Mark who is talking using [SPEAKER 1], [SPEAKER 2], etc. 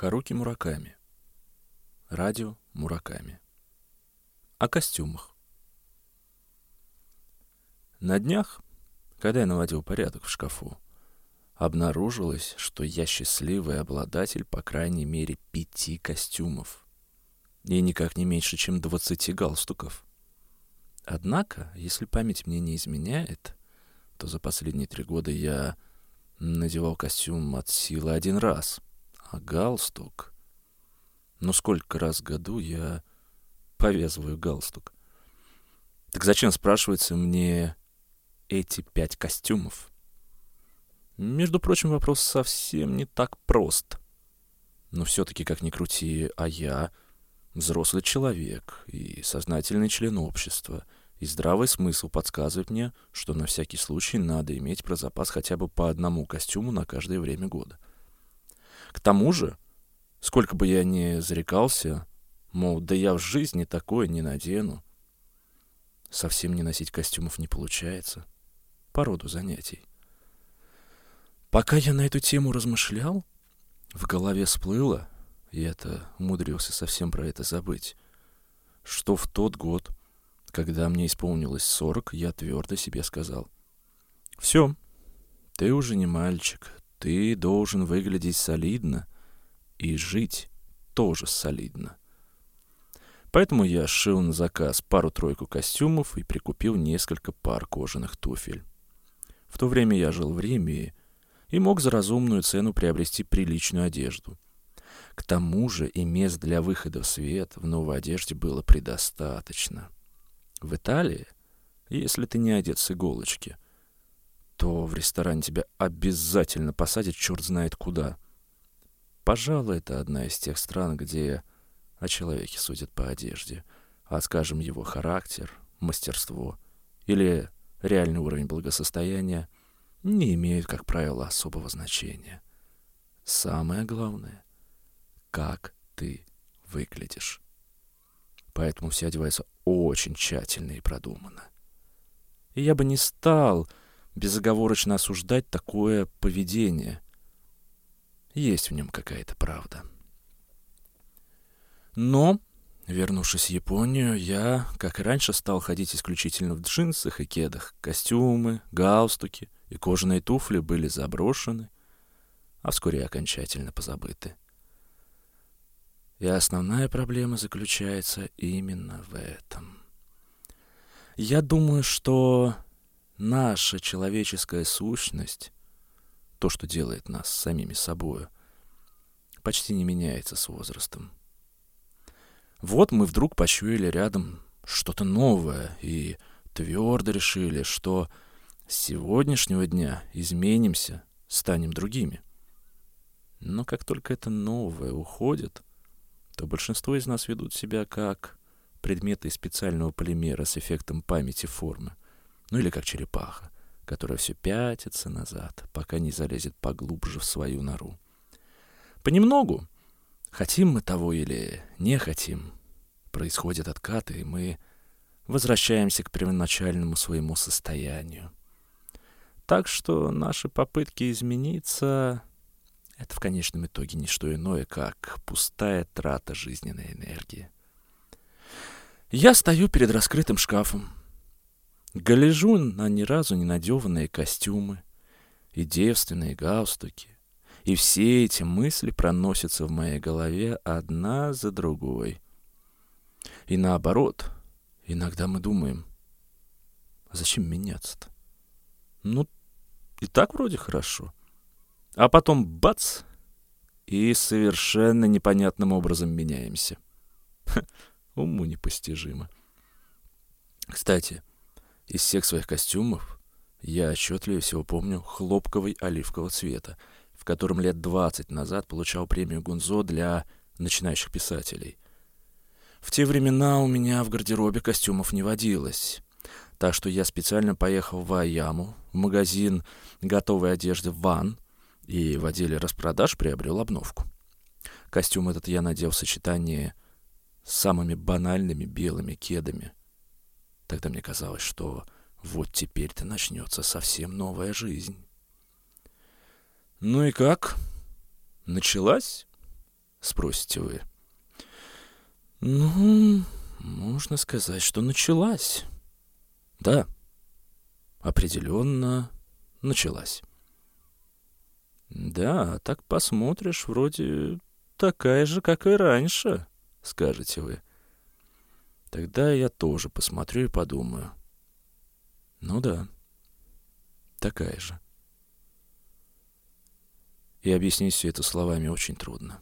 [SPEAKER 1] Харуки Мураками. Радио Мураками. О костюмах. На днях, когда я наводил порядок в шкафу, обнаружилось, что я счастливый обладатель по крайней мере пяти костюмов. И никак не меньше, чем двадцати галстуков. Однако, если память мне не изменяет, то за последние три года я надевал костюм от силы один раз, а галстук... Ну, сколько раз в году я повязываю галстук? Так зачем, спрашивается, мне эти пять костюмов? Между прочим, вопрос совсем не так прост. Но все-таки, как ни крути, а я взрослый человек и сознательный член общества — и здравый смысл подсказывает мне, что на всякий случай надо иметь про запас хотя бы по одному костюму на каждое время года. К тому же, сколько бы я ни зарекался, мол, да я в жизни такое не надену, совсем не носить костюмов не получается по роду занятий. Пока я на эту тему размышлял, в голове всплыло, и это умудрился совсем про это забыть, что в тот год когда мне исполнилось сорок, я твердо себе сказал. «Все, ты уже не мальчик, ты должен выглядеть солидно и жить тоже солидно». Поэтому я сшил на заказ пару-тройку костюмов и прикупил несколько пар кожаных туфель. В то время я жил в Риме и мог за разумную цену приобрести приличную одежду. К тому же и мест для выхода в свет в новой одежде было предостаточно. В Италии, если ты не одет с иголочки, то в ресторане тебя обязательно посадят черт знает куда. Пожалуй, это одна из тех стран, где о человеке судят по одежде, а, скажем, его характер, мастерство или реальный уровень благосостояния не имеют, как правило, особого значения. Самое главное — как ты выглядишь. Поэтому все одеваются очень тщательно и продуманно. И я бы не стал безоговорочно осуждать такое поведение. Есть в нем какая-то правда. Но, вернувшись в Японию, я, как и раньше, стал ходить исключительно в джинсах и кедах. Костюмы, галстуки и кожаные туфли были заброшены, а вскоре окончательно позабыты. И основная проблема заключается именно в этом. Я думаю, что наша человеческая сущность, то, что делает нас самими собою, почти не меняется с возрастом. Вот мы вдруг почуяли рядом что-то новое и твердо решили, что с сегодняшнего дня изменимся, станем другими. Но как только это новое уходит — то большинство из нас ведут себя как предметы специального полимера с эффектом памяти формы. Ну или как черепаха, которая все пятится назад, пока не залезет поглубже в свою нору. Понемногу, хотим мы того или не хотим, происходят откаты, и мы возвращаемся к первоначальному своему состоянию. Так что наши попытки измениться это в конечном итоге не что иное, как пустая трата жизненной энергии. Я стою перед раскрытым шкафом, гляжу на ни разу не надеванные костюмы и девственные галстуки, и все эти мысли проносятся в моей голове одна за другой. И наоборот, иногда мы думаем, а зачем меняться-то? Ну, и так вроде хорошо. А потом бац! И совершенно непонятным образом меняемся. Ха, уму непостижимо. Кстати, из всех своих костюмов я отчетливее всего помню хлопковый оливкового цвета, в котором лет 20 назад получал премию Гунзо для начинающих писателей. В те времена у меня в гардеробе костюмов не водилось. Так что я специально поехал в Аяму, в магазин готовой одежды «Ван», и в отделе распродаж приобрел обновку. Костюм этот я надел в сочетании с самыми банальными белыми кедами. Тогда мне казалось, что вот теперь-то начнется совсем новая жизнь. Ну и как? Началась? Спросите вы. Ну, можно сказать, что началась. Да, определенно началась. Да, так посмотришь, вроде такая же, как и раньше, скажете вы. Тогда я тоже посмотрю и подумаю. Ну да, такая же. И объяснить все это словами очень трудно.